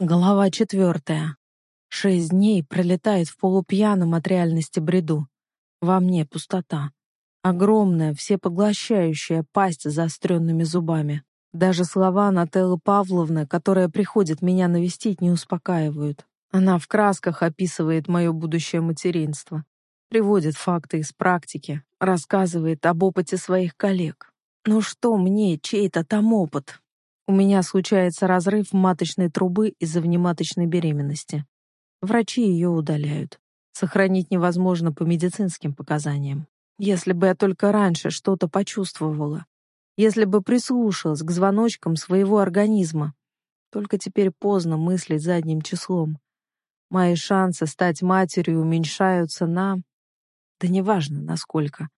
Глава четвертая. Шесть дней пролетает в полупьяном от реальности бреду. Во мне пустота. Огромная, всепоглощающая пасть с заостренными зубами. Даже слова Нателлы Павловны, которая приходит меня навестить, не успокаивают. Она в красках описывает мое будущее материнство. Приводит факты из практики, рассказывает об опыте своих коллег. Ну что мне, чей-то там опыт? У меня случается разрыв маточной трубы из-за внематочной беременности. Врачи ее удаляют. Сохранить невозможно по медицинским показаниям. Если бы я только раньше что-то почувствовала, если бы прислушалась к звоночкам своего организма. Только теперь поздно мыслить задним числом. Мои шансы стать матерью уменьшаются на... Да неважно, насколько.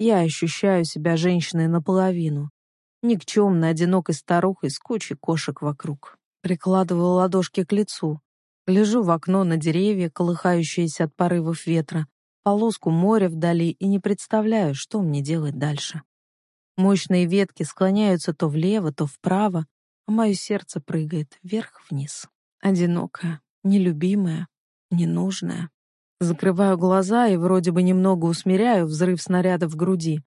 Я ощущаю себя женщиной наполовину никчемной, одинокой старухой с кучей кошек вокруг. Прикладываю ладошки к лицу. Гляжу в окно на деревья, колыхающиеся от порывов ветра, полоску моря вдали и не представляю, что мне делать дальше. Мощные ветки склоняются то влево, то вправо, а мое сердце прыгает вверх-вниз. Одинокая, нелюбимая, ненужная. Закрываю глаза и вроде бы немного усмиряю взрыв снаряда в груди,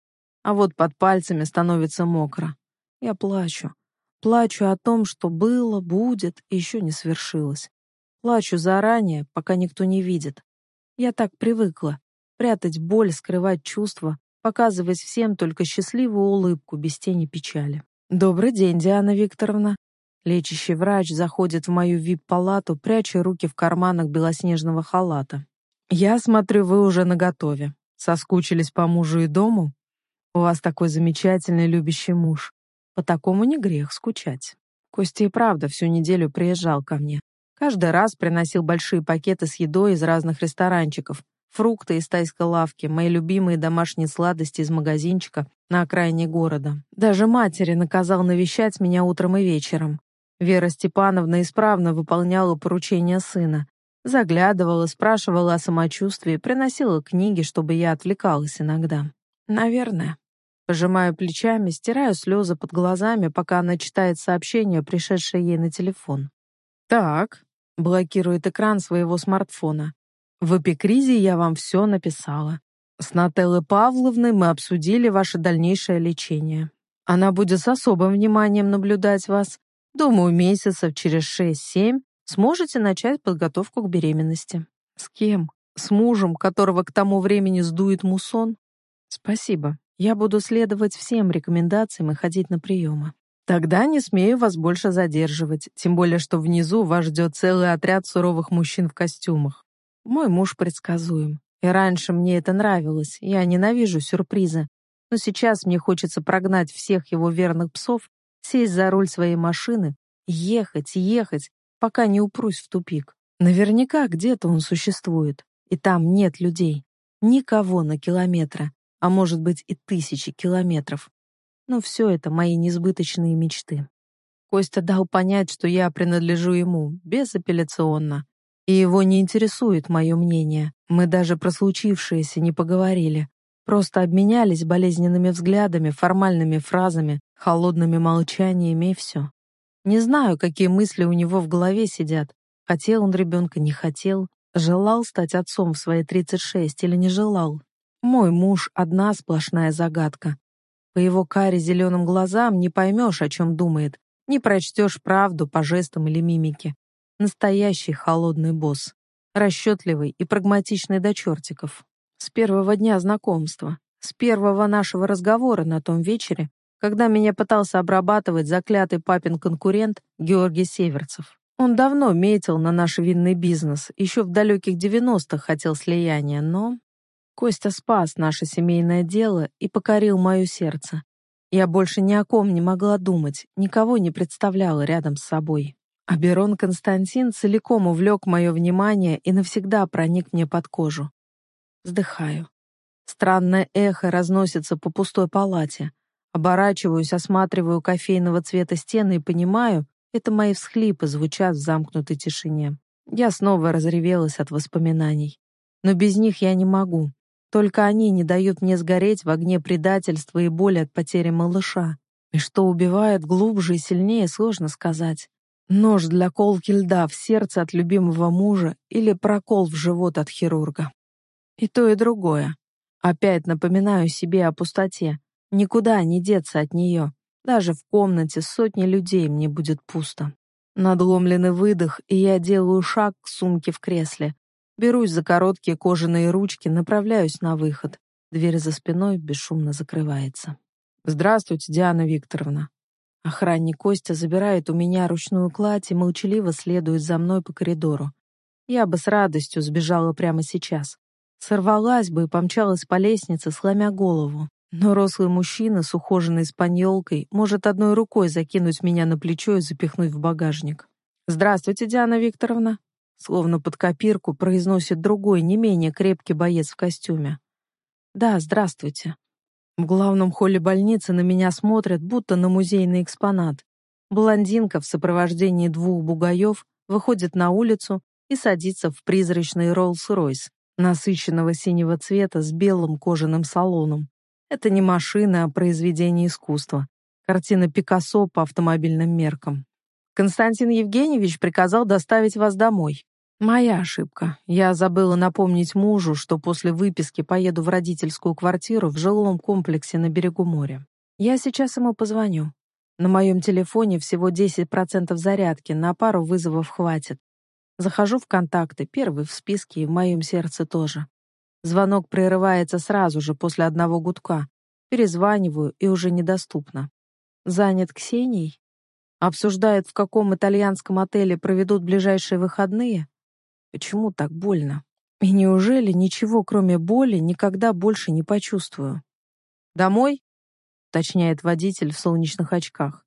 а вот под пальцами становится мокро. Я плачу. Плачу о том, что было, будет и еще не свершилось. Плачу заранее, пока никто не видит. Я так привыкла. Прятать боль, скрывать чувства, показывать всем только счастливую улыбку без тени печали. «Добрый день, Диана Викторовна». Лечащий врач заходит в мою вип-палату, пряча руки в карманах белоснежного халата. «Я смотрю, вы уже наготове. Соскучились по мужу и дому? У вас такой замечательный любящий муж. По такому не грех скучать. Костя и правда всю неделю приезжал ко мне. Каждый раз приносил большие пакеты с едой из разных ресторанчиков, фрукты из тайской лавки, мои любимые домашние сладости из магазинчика на окраине города. Даже матери наказал навещать меня утром и вечером. Вера Степановна исправно выполняла поручения сына. Заглядывала, спрашивала о самочувствии, приносила книги, чтобы я отвлекалась иногда. Наверное. Пожимаю плечами, стираю слезы под глазами, пока она читает сообщение, пришедшее ей на телефон. «Так», — блокирует экран своего смартфона. «В эпикризе я вам все написала. С Нателлой Павловной мы обсудили ваше дальнейшее лечение. Она будет с особым вниманием наблюдать вас. Думаю, месяцев через 6-7 сможете начать подготовку к беременности. С кем? С мужем, которого к тому времени сдует мусон? Спасибо. Я буду следовать всем рекомендациям и ходить на приемы. Тогда не смею вас больше задерживать, тем более что внизу вас ждет целый отряд суровых мужчин в костюмах. Мой муж предсказуем. И раньше мне это нравилось, я ненавижу сюрпризы. Но сейчас мне хочется прогнать всех его верных псов, сесть за руль своей машины, ехать, ехать, пока не упрусь в тупик. Наверняка где-то он существует, и там нет людей. Никого на километра а может быть и тысячи километров. Но все это мои несбыточные мечты. Костя дал понять, что я принадлежу ему, безапелляционно. И его не интересует мое мнение. Мы даже про случившееся не поговорили. Просто обменялись болезненными взглядами, формальными фразами, холодными молчаниями и все. Не знаю, какие мысли у него в голове сидят. Хотел он ребенка, не хотел. Желал стать отцом в свои 36 или не желал. Мой муж — одна сплошная загадка. По его каре зеленым глазам не поймешь, о чем думает, не прочтешь правду по жестам или мимике. Настоящий холодный босс. Расчетливый и прагматичный до чертиков. С первого дня знакомства, с первого нашего разговора на том вечере, когда меня пытался обрабатывать заклятый папин конкурент Георгий Северцев. Он давно метил на наш винный бизнес, еще в далеких 90-х хотел слияния, но Костя спас наше семейное дело и покорил мое сердце. Я больше ни о ком не могла думать, никого не представляла рядом с собой. Аберон Константин целиком увлек мое внимание и навсегда проник мне под кожу. Вздыхаю. Странное эхо разносится по пустой палате. Оборачиваюсь, осматриваю кофейного цвета стены и понимаю, это мои всхлипы звучат в замкнутой тишине. Я снова разревелась от воспоминаний. Но без них я не могу. Только они не дают мне сгореть в огне предательства и боли от потери малыша. И что убивает глубже и сильнее, сложно сказать. Нож для колки льда в сердце от любимого мужа или прокол в живот от хирурга. И то, и другое. Опять напоминаю себе о пустоте. Никуда не деться от нее. Даже в комнате сотни людей мне будет пусто. Надломленный выдох, и я делаю шаг к сумке в кресле. Берусь за короткие кожаные ручки, направляюсь на выход. Дверь за спиной бесшумно закрывается. «Здравствуйте, Диана Викторовна». Охранник Костя забирает у меня ручную кладь и молчаливо следует за мной по коридору. Я бы с радостью сбежала прямо сейчас. Сорвалась бы и помчалась по лестнице, сломя голову. Но рослый мужчина с ухоженной спаньолкой может одной рукой закинуть меня на плечо и запихнуть в багажник. «Здравствуйте, Диана Викторовна!» Словно под копирку произносит другой, не менее крепкий боец в костюме. «Да, здравствуйте». В главном холле больницы на меня смотрят, будто на музейный экспонат. Блондинка в сопровождении двух бугаев выходит на улицу и садится в призрачный Роллс-Ройс, насыщенного синего цвета с белым кожаным салоном. Это не машина, а произведение искусства. Картина Пикассо по автомобильным меркам. Константин Евгеньевич приказал доставить вас домой. Моя ошибка. Я забыла напомнить мужу, что после выписки поеду в родительскую квартиру в жилом комплексе на берегу моря. Я сейчас ему позвоню. На моем телефоне всего 10% зарядки, на пару вызовов хватит. Захожу в контакты, первый в списке и в моем сердце тоже. Звонок прерывается сразу же после одного гудка. Перезваниваю и уже недоступно. Занят Ксенией? Обсуждает, в каком итальянском отеле проведут ближайшие выходные? Почему так больно? И неужели ничего, кроме боли, никогда больше не почувствую? «Домой?» — уточняет водитель в солнечных очках.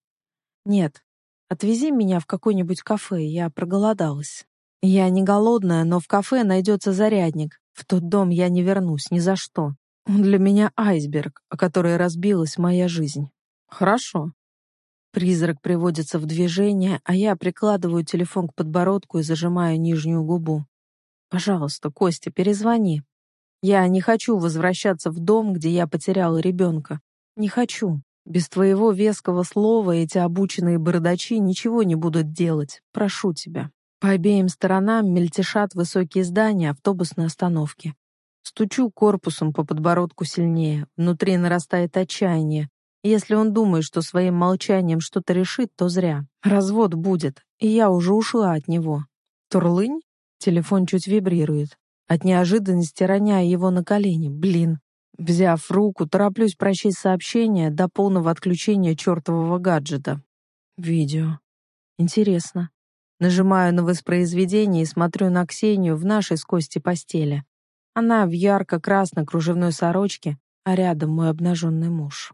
«Нет. Отвези меня в какое-нибудь кафе, я проголодалась. Я не голодная, но в кафе найдется зарядник. В тот дом я не вернусь ни за что. Он для меня айсберг, о который разбилась моя жизнь. Хорошо. Призрак приводится в движение, а я прикладываю телефон к подбородку и зажимаю нижнюю губу. «Пожалуйста, Костя, перезвони. Я не хочу возвращаться в дом, где я потеряла ребенка. Не хочу. Без твоего веского слова эти обученные бородачи ничего не будут делать. Прошу тебя». По обеим сторонам мельтешат высокие здания автобусной остановки. Стучу корпусом по подбородку сильнее. Внутри нарастает отчаяние. Если он думает, что своим молчанием что-то решит, то зря. Развод будет, и я уже ушла от него. Турлынь? Телефон чуть вибрирует. От неожиданности роняя его на колени. Блин. Взяв руку, тороплюсь прочесть сообщение до полного отключения чертового гаджета. Видео. Интересно. Нажимаю на воспроизведение и смотрю на Ксению в нашей с Костей постели. Она в ярко-красной кружевной сорочке, а рядом мой обнаженный муж.